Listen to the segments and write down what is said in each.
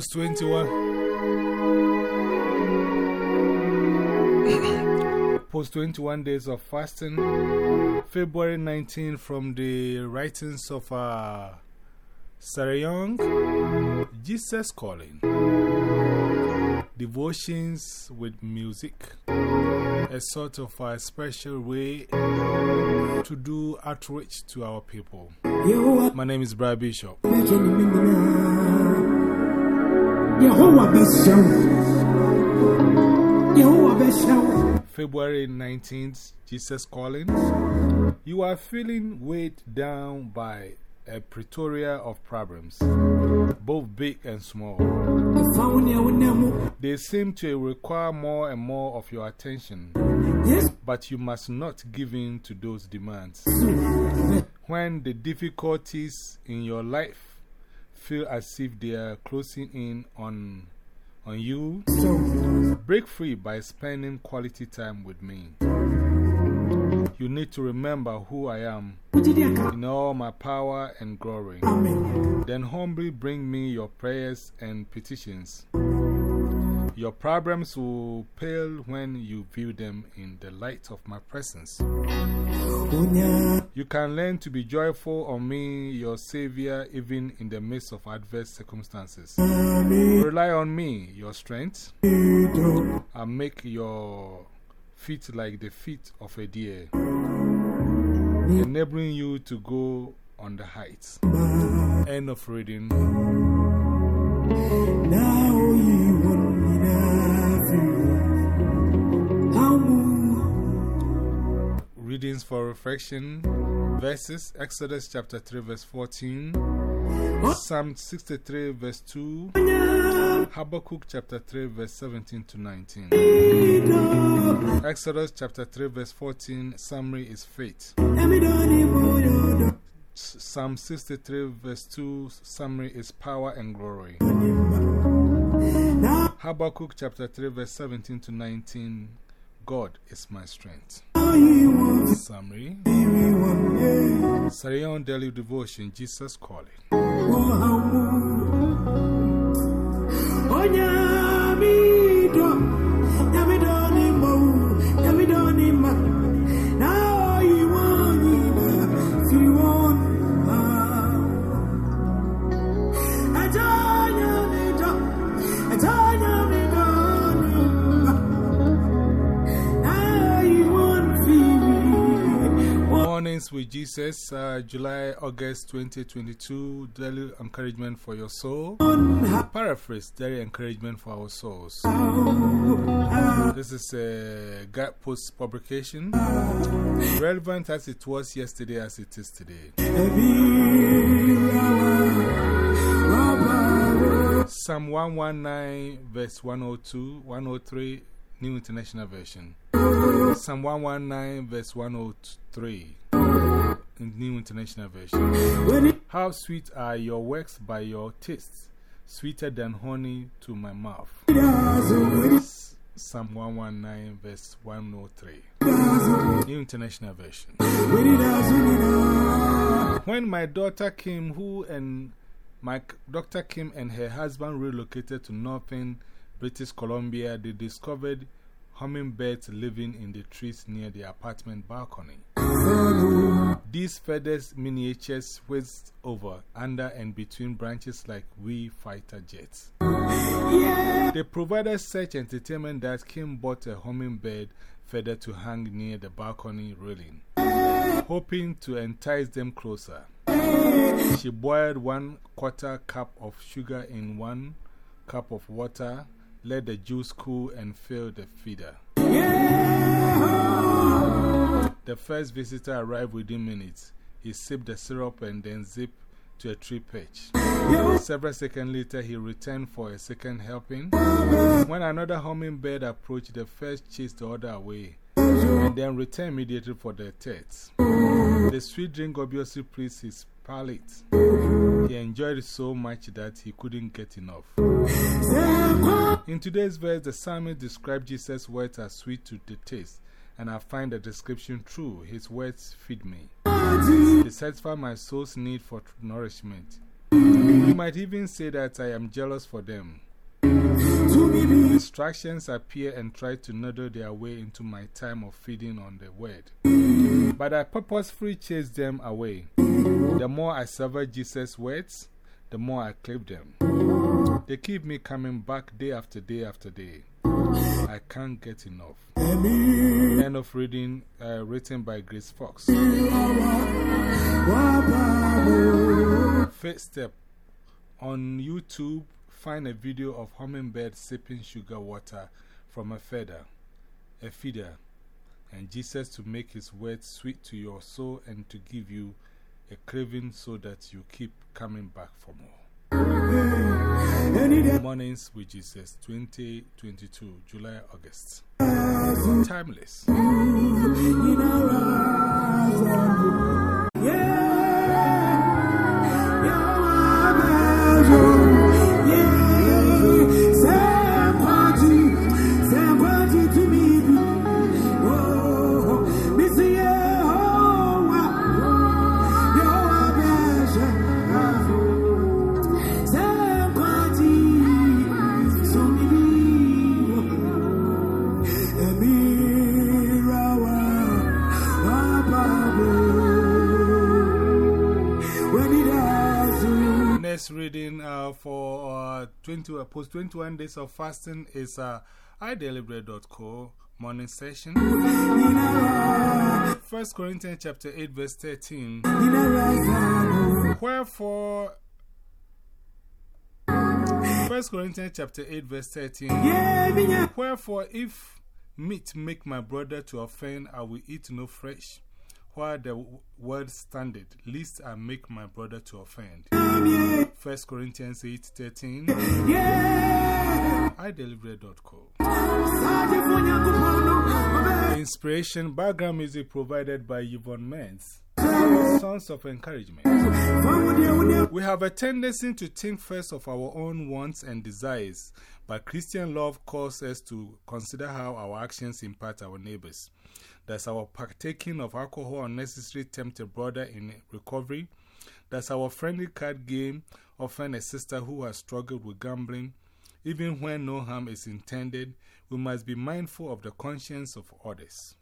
Post 21. Post 21 days of fasting. February 19 from the writings of uh, Sarah Young. Jesus Calling. Devotions with music. A sort of a special way to do outreach to our people. My name is Brad Bishop. Yehowa bɛhyɛ yehowa bɛhyɛ February 19th, Jesus calling. You are feeling weighed down by a Pretoria of problems, both big and small. ɛfa wo ne wo nam mu They seem to require more and more of your attention, but you must not give in to those demands. When the difficulties in your life feel as if they are closing in on, on you, Break free by spending quality time with me. You need to remember who I am in all my power and glory. Then humbly bring me your prayers and petitions. Your problems will pale when you view them in the light of my presence. You can learn to be joyful on me, your Savior, even in the midst of adverse circumstances. Rely on me, your strength. and make your feet like the feet of a deer, enabling you to go on the heights. End of reading. now you Readings for reflection verses Exodus chapter 3, verse 14, Psalm 63, verse 2, Habakkuk chapter 3, verse 17 to 19. Exodus chapter 3, verse 14, summary is faith. Psalm 63, verse 2, summary is power and glory. Habakkuk chapter 3, verse 17 to 19, God is my strength. Summary Daily Devotion, Jesus Calling. Oh, Jesus, uh, July, August 2022, daily encouragement for your soul. Paraphrase, daily encouragement for our souls. This is a guidepost publication, relevant as it was yesterday as it is today. Psalm 119, verse 102, 103, New International Version. Psalm 119, verse 103, New International Version. How sweet are your works by your taste, sweeter than honey to my mouth. Psalm 119, verse 103, New International Version. When my daughter Kim, who and my Dr. Kim and her husband relocated to northern British Columbia, they discovered hummingbirds living in the trees near the apartment balcony. These feathers miniatures whizzed over, under, and between branches like wee fighter jets. They provided such entertainment that Kim bought a hummingbird feather to hang near the balcony railing, hoping to entice them closer. She boiled one quarter cup of sugar in one cup of water, let the juice cool, and fill the feeder. The first visitor arrived within minutes. He sipped the syrup and then zipped to a tree perch. Several seconds later, he returned for a second helping. When another hummingbird approached, the first chased the other away and then returned immediately for the third. The sweet drink obviously pleased his palate. He enjoyed it so much that he couldn't get enough. In today's verse, the psalmist described Jesus' words as sweet to the taste, and I find the description true. His words feed me, they satisfy my soul's need for nourishment. You might even say that I am jealous for them. Distractions appear and try to noodle their way into my time of feeding on the word. But I purposefully chase them away. The more I savor Jesus' words, the more I crave them. They keep me coming back day after day after day. I can't get enough. End of reading, uh, written by Grace Fox. First step on YouTube, find a video of hummingbird sipping sugar water from a feather, a feeder, and Jesus to make his words sweet to your soul and to give you a craving so that you keep coming back for more. Mornings which is uh, 2022, July, August. Timeless. For uh, 20, uh, post 21 days of fasting is uh, ideliberate.co morning session. 1 Corinthians chapter 8, verse 13. Wherefore, 1 Corinthians chapter 8, verse 13. Wherefore, if meat make my brother to offend, I will eat no flesh the word standard, lest I make my brother to offend. 1 Corinthians 8 13. iDeliberate.co. Inspiration background music provided by Yvonne Menz. Sons of encouragement. We have a tendency to think first of our own wants and desires, but Christian love calls us to consider how our actions impact our neighbors. Does our partaking of alcohol unnecessarily tempt a brother in recovery? Does our friendly card game offend a sister who has struggled with gambling? Even when no harm is intended, we must be mindful of the conscience of others.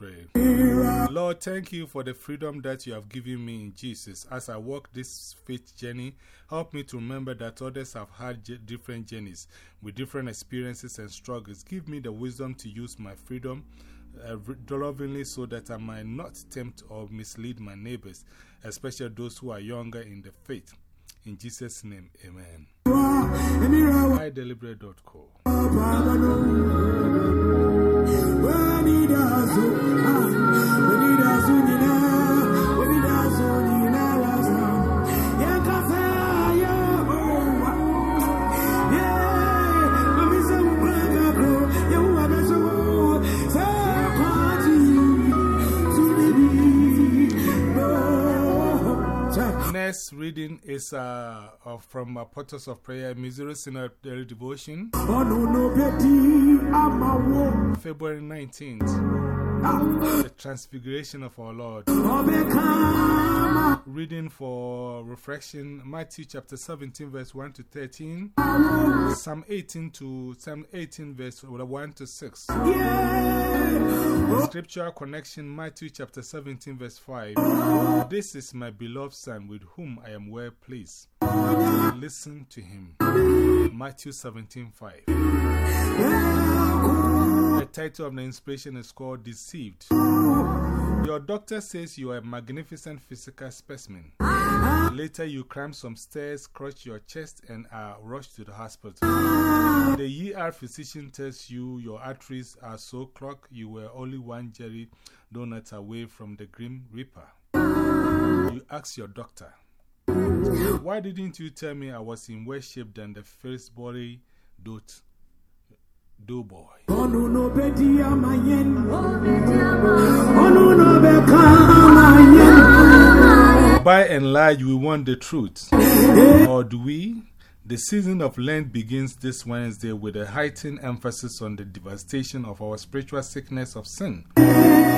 Let us pray. Lord, thank you for the freedom that you have given me in Jesus. As I walk this faith journey, help me to remember that others have had different journeys with different experiences and struggles. Give me the wisdom to use my freedom uh, lovingly so that I might not tempt or mislead my neighbors, especially those who are younger in the faith. In Jesus' name, amen. iDeliberate.co Next is uh, uh, from uh, Portals of Prayer, Missouri Synod Daily Devotion, February 19th. The Transfiguration of our Lord. Reading for reflection Matthew chapter 17, verse 1 to 13, Psalm 18 to Psalm 18, verse 1 to 6. Scripture connection Matthew chapter 17, verse 5. This is my beloved Son with whom I am well pleased. Listen to him. Matthew 17, 5. Title of the inspiration is called Deceived. Your doctor says you are a magnificent physical specimen. Later, you climb some stairs, crush your chest, and are rushed to the hospital. The ER physician tells you your arteries are so clogged you were only one jelly donut away from the Grim Reaper. You ask your doctor, Why didn't you tell me I was in worse shape than the first body dote, doughboy? Onu no bedi amayen. Onu no beka amayen. By and large, we want the truth. Or do we? The season of Lent begins this Wednesday with a heightened emphasis on the devastation of our spiritual sickness of sin,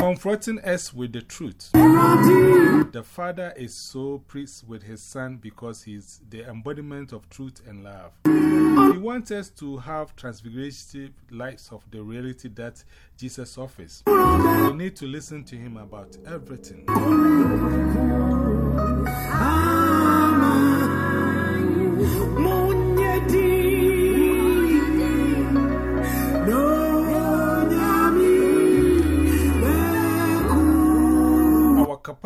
confronting us with the truth. The Father is so pleased with His Son because He is the embodiment of truth and love. He wants us to have transfigurative lives of the reality that Jesus offers. We need to listen to Him about everything.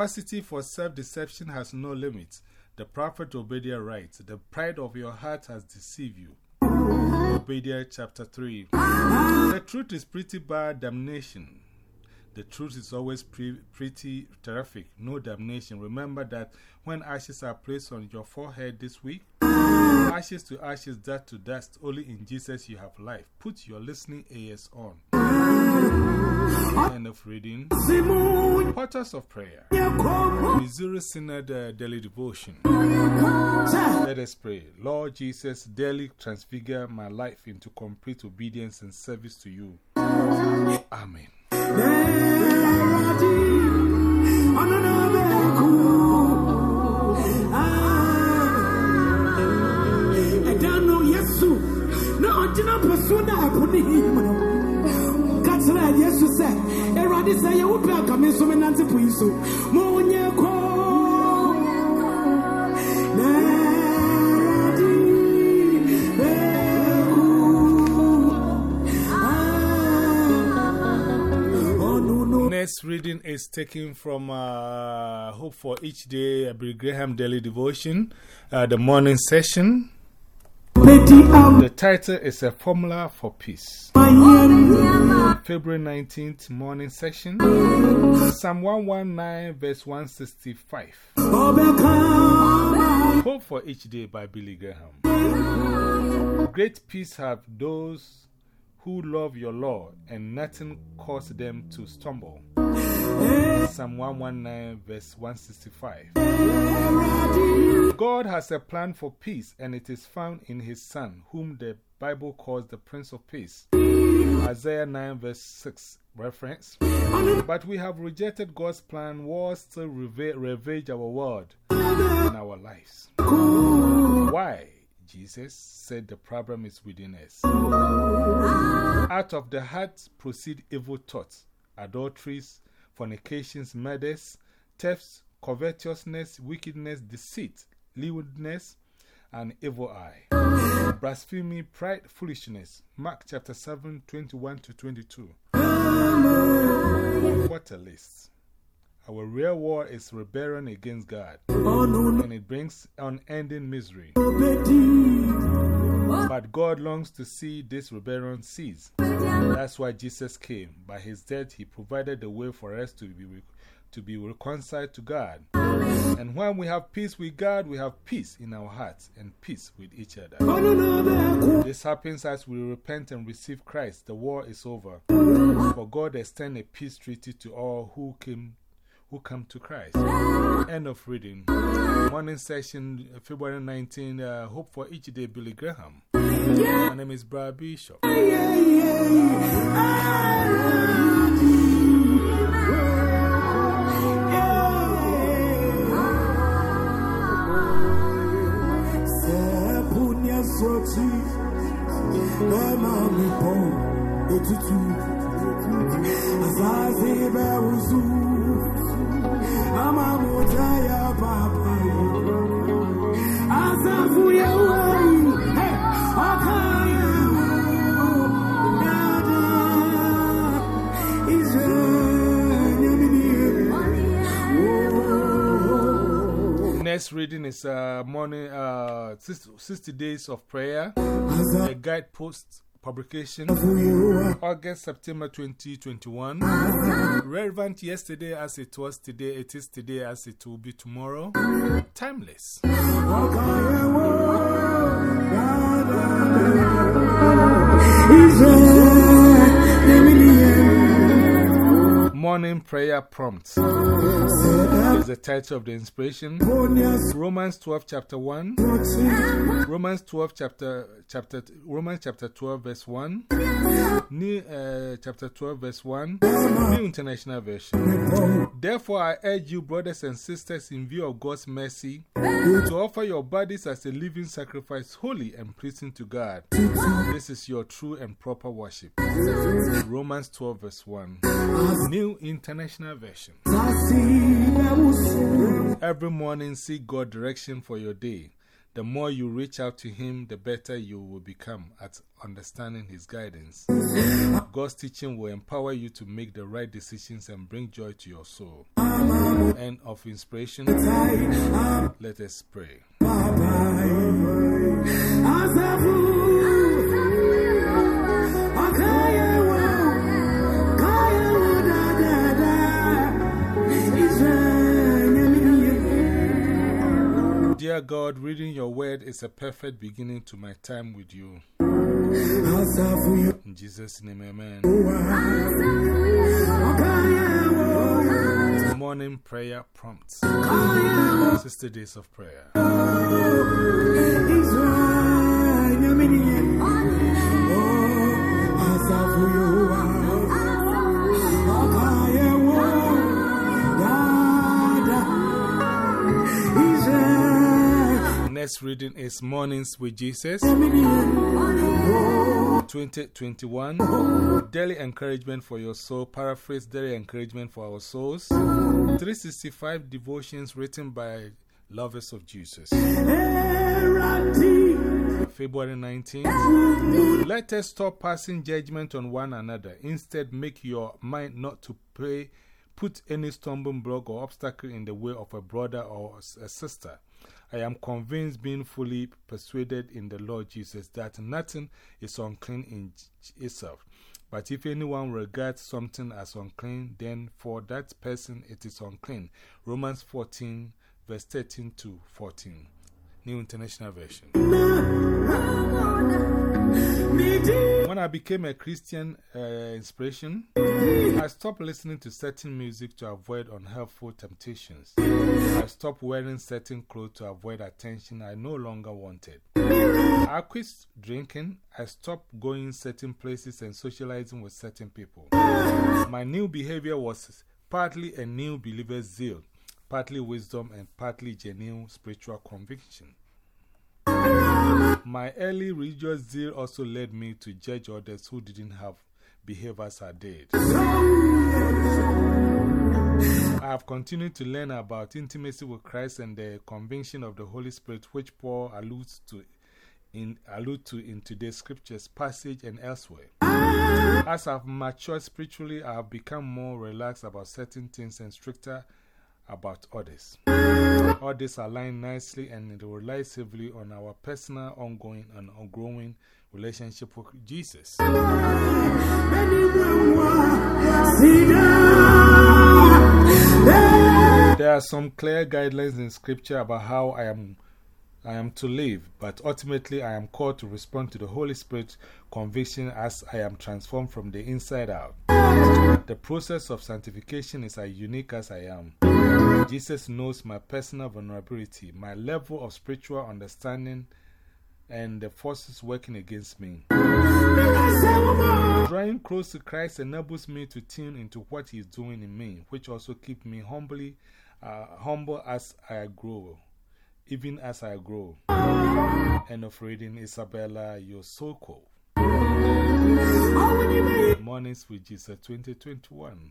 Capacity for self deception has no limits. The prophet Obadiah writes, The pride of your heart has deceived you. Obadiah chapter 3. The truth is pretty bad damnation. The truth is always pre pretty terrific, no damnation. Remember that when ashes are placed on your forehead this week, ashes to ashes, dust to dust, only in Jesus you have life. Put your listening ears on. End of reading. Portals of Prayer. Missouri Synod uh, Daily Devotion. Let us pray. Lord Jesus, daily transfigure my life into complete obedience and service to you. Amen. Yesu sɛ, Erade sɛ yɛ wo pɛ aka me nso me nante po yi so. Mo nyɛ kɔ. Na Erade bɛku. Ah, ɔno no Next reading is taken from uh, Hope for Each Day, a Billy Graham Daily Devotion, uh, the morning session. The title is A Formula for Peace. February 19th morning session. Psalm 119, verse 165. Hope for Each Day by Billy Graham. Great peace have those who love your law, and nothing causes them to stumble. Psalm 119, verse 165. God has a plan for peace, and it is found in His Son, whom the Bible calls the Prince of Peace. Isaiah 9, verse 6 reference. But we have rejected God's plan, war still rava- ravage our world and our lives. Why? Jesus said the problem is within us. Out of the heart proceed evil thoughts, adulteries, fornications, murders, thefts, covetousness, wickedness, deceit, lewdness, and evil eye. Blasphemy, pride, foolishness. Mark chapter 7, 21 to 22. What a list. Our real war is rebellion against God, and it brings unending misery. But God longs to see this rebellion cease. That's why Jesus came. By his death, he provided the way for us to be, to be reconciled to God. And when we have peace with God, we have peace in our hearts and peace with each other. This happens as we repent and receive Christ. The war is over. For God extended a peace treaty to all who came who come to Christ. End of reading. Morning session, February 19. Uh, hope for each day, Billy Graham. My name is Brad Bishop. Next reading is uh, morning, uh, 60, 60 Days of Prayer, a guidepost publication, August, September 2021. Relevant yesterday as it was today, it is today as it will be tomorrow. Timeless. Morning Prayer Prompt is the title of the inspiration. Romans 12, chapter 1. Romans 12, chapter, chapter, Romans chapter 12, verse 1. New, uh, chapter 12, verse 1. New International Version. Therefore, I urge you, brothers and sisters, in view of God's mercy, to offer your bodies as a living sacrifice, holy and pleasing to God. This is your true and proper worship. Romans 12, verse 1. New International Version. Every morning, seek God direction for your day. The more you reach out to Him, the better you will become at understanding His guidance. God's teaching will empower you to make the right decisions and bring joy to your soul. End of inspiration. Let us pray. Dear God, reading your word is a perfect beginning to my time with you. In Jesus' name, amen. Morning prayer prompts. 60 days of prayer. Next reading is Mornings with Jesus 2021. Daily encouragement for your soul. Paraphrase Daily encouragement for our souls. 365 devotions written by lovers of Jesus. February 19th. Let us stop passing judgment on one another. Instead, make your mind not to pray, put any stumbling block or obstacle in the way of a brother or a sister. I am convinced, being fully persuaded in the Lord Jesus, that nothing is unclean in itself. But if anyone regards something as unclean, then for that person it is unclean. Romans 14, verse 13 to 14. New International Version. When I became a Christian uh, inspiration, I stopped listening to certain music to avoid unhelpful temptations. I stopped wearing certain clothes to avoid attention I no longer wanted. I quit drinking. I stopped going certain places and socializing with certain people. My new behavior was partly a new believer's zeal partly wisdom and partly genuine spiritual conviction. My early religious zeal also led me to judge others who didn't have behaviors I did. I have continued to learn about intimacy with Christ and the conviction of the Holy Spirit, which Paul alludes to in, allude to in today's scriptures passage and elsewhere. As I've matured spiritually, I have become more relaxed about certain things and stricter about others. All this align nicely and it relies heavily on our personal, ongoing, and ongoing relationship with Jesus. There are some clear guidelines in Scripture about how I am, I am to live, but ultimately I am called to respond to the Holy Spirit's conviction as I am transformed from the inside out. The process of sanctification is as unique as I am. Jesus knows my personal vulnerability, my level of spiritual understanding, and the forces working against me. Drawing close to Christ enables me to tune into what He is doing in me, which also keeps me humbly, uh, humble as I grow, even as I grow. End of reading Isabella Yosuico. Which with Jesus 2021.